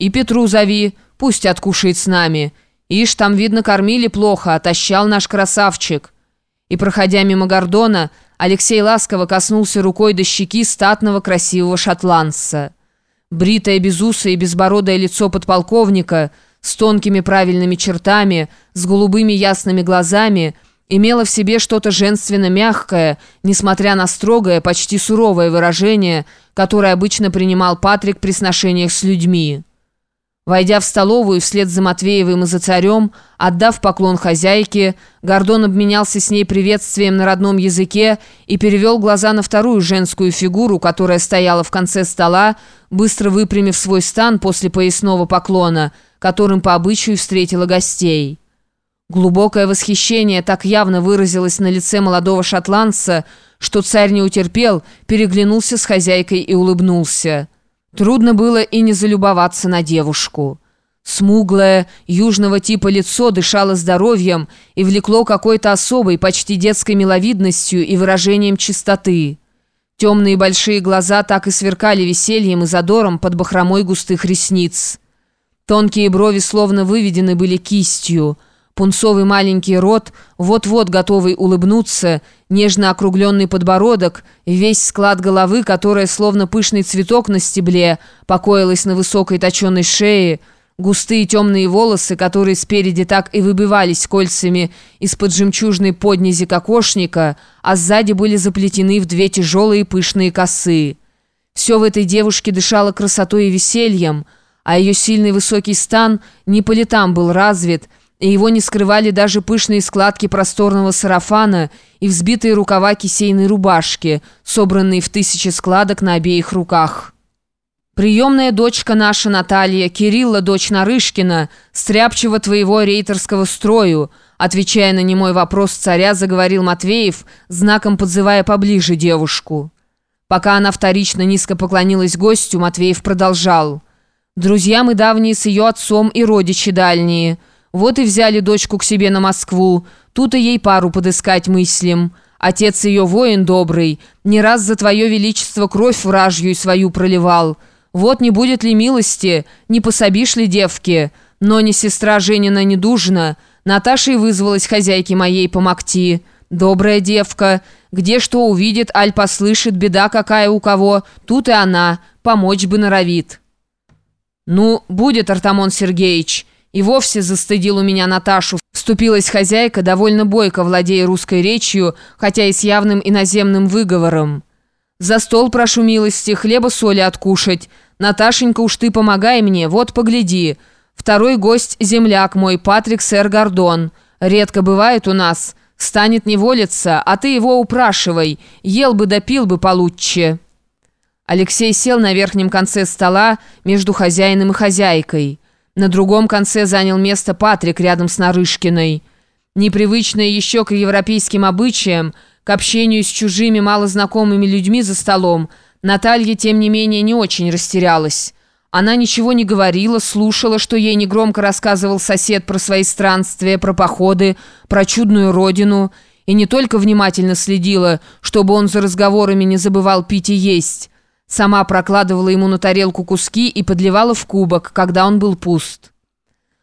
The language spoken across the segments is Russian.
И Петру зови, пусть откушает с нами. Ишь, там, видно, кормили плохо, отощал наш красавчик». И, проходя мимо Гордона, Алексей ласково коснулся рукой до щеки статного красивого шотландца. Бритое безусое и безбородое лицо подполковника с тонкими правильными чертами, с голубыми ясными глазами имело в себе что-то женственно-мягкое, несмотря на строгое, почти суровое выражение, которое обычно принимал Патрик при сношениях с людьми. Войдя в столовую вслед за Матвеевым и за царем, отдав поклон хозяйке, Гордон обменялся с ней приветствием на родном языке и перевел глаза на вторую женскую фигуру, которая стояла в конце стола, быстро выпрямив свой стан после поясного поклона, которым по обычаю встретила гостей. Глубокое восхищение так явно выразилось на лице молодого шотландца, что царь не утерпел, переглянулся с хозяйкой и улыбнулся. Трудно было и не залюбоваться на девушку. Смуглое, южного типа лицо дышало здоровьем и влекло какой-то особой, почти детской миловидностью и выражением чистоты. Темные большие глаза так и сверкали весельем и задором под бахромой густых ресниц. Тонкие брови словно выведены были кистью – Пунцовый маленький рот, вот-вот готовый улыбнуться, нежно округленный подбородок, весь склад головы, которая, словно пышный цветок на стебле, покоилась на высокой точенной шее, густые темные волосы, которые спереди так и выбивались кольцами из-под жемчужной поднизи кокошника, а сзади были заплетены в две тяжелые пышные косы. Все в этой девушке дышало красотой и весельем, а ее сильный высокий стан не по летам был развит – и его не скрывали даже пышные складки просторного сарафана и взбитые рукава кисейной рубашки, собранные в тысячи складок на обеих руках. «Приемная дочка наша Наталья, Кирилла, дочь Нарышкина, стряпчего твоего рейтерского строю», отвечая на немой вопрос царя, заговорил Матвеев, знаком подзывая поближе девушку. Пока она вторично низко поклонилась гостю, Матвеев продолжал. «Друзья мы давние с ее отцом и родичи дальние». Вот и взяли дочку к себе на Москву. Тут и ей пару подыскать мыслим. Отец ее воин добрый, не раз за твое величество кровь вражью свою проливал. Вот не будет ли милости, не пособишь ли девке? Но не сестра Женина недужна. Наташа и вызвалась хозяйке моей помогти. Добрая девка, где что увидит, аль послышит, беда какая у кого, тут и она, помочь бы норовит. Ну, будет, Артамон Сергеевич, и вовсе застыдил у меня Наташу. Вступилась хозяйка, довольно бойко владея русской речью, хотя и с явным иноземным выговором. «За стол прошу милости, хлеба соли откушать. Наташенька, уж ты помогай мне, вот погляди. Второй гость – земляк мой, Патрик Сэр Гордон. Редко бывает у нас. Станет неволиться, а ты его упрашивай. Ел бы да пил бы получше». Алексей сел на верхнем конце стола между хозяином и хозяйкой. На другом конце занял место Патрик рядом с Нарышкиной. Непривычная еще к европейским обычаям, к общению с чужими малознакомыми людьми за столом, Наталья, тем не менее, не очень растерялась. Она ничего не говорила, слушала, что ей негромко рассказывал сосед про свои странствия, про походы, про чудную родину, и не только внимательно следила, чтобы он за разговорами не забывал пить и есть, Сама прокладывала ему на тарелку куски и подливала в кубок, когда он был пуст.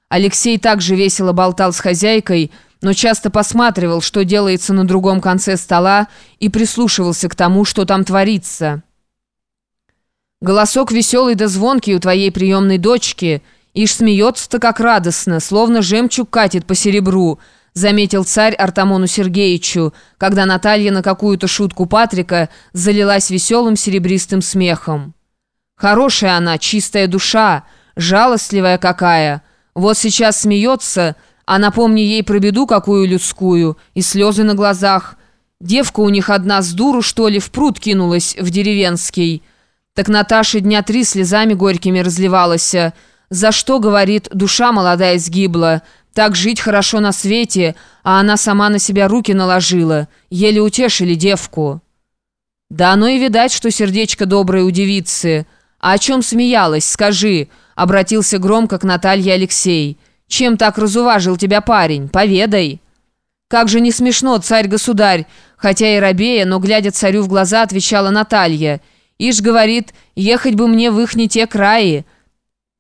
Алексей также весело болтал с хозяйкой, но часто посматривал, что делается на другом конце стола, и прислушивался к тому, что там творится. «Голосок веселый да звонкий у твоей приемной дочки, ишь смеется-то как радостно, словно жемчуг катит по серебру», заметил царь Артамону Сергеевичу, когда Наталья на какую-то шутку Патрика залилась веселым серебристым смехом. «Хорошая она, чистая душа, жалостливая какая. Вот сейчас смеется, а напомни ей про беду какую людскую, и слезы на глазах. Девка у них одна с дуру, что ли, в пруд кинулась, в деревенский. Так Наташа дня три слезами горькими разливалась. За что, говорит, душа молодая сгибла». Так жить хорошо на свете, а она сама на себя руки наложила. Еле утешили девку. Да оно и видать, что сердечко доброе у девицы. А о чем смеялась, скажи, обратился громко к Наталье Алексей. Чем так разуважил тебя парень? Поведай. Как же не смешно, царь-государь, хотя и рабея, но, глядя царю в глаза, отвечала Наталья. Ишь, говорит, ехать бы мне в их не те краи, —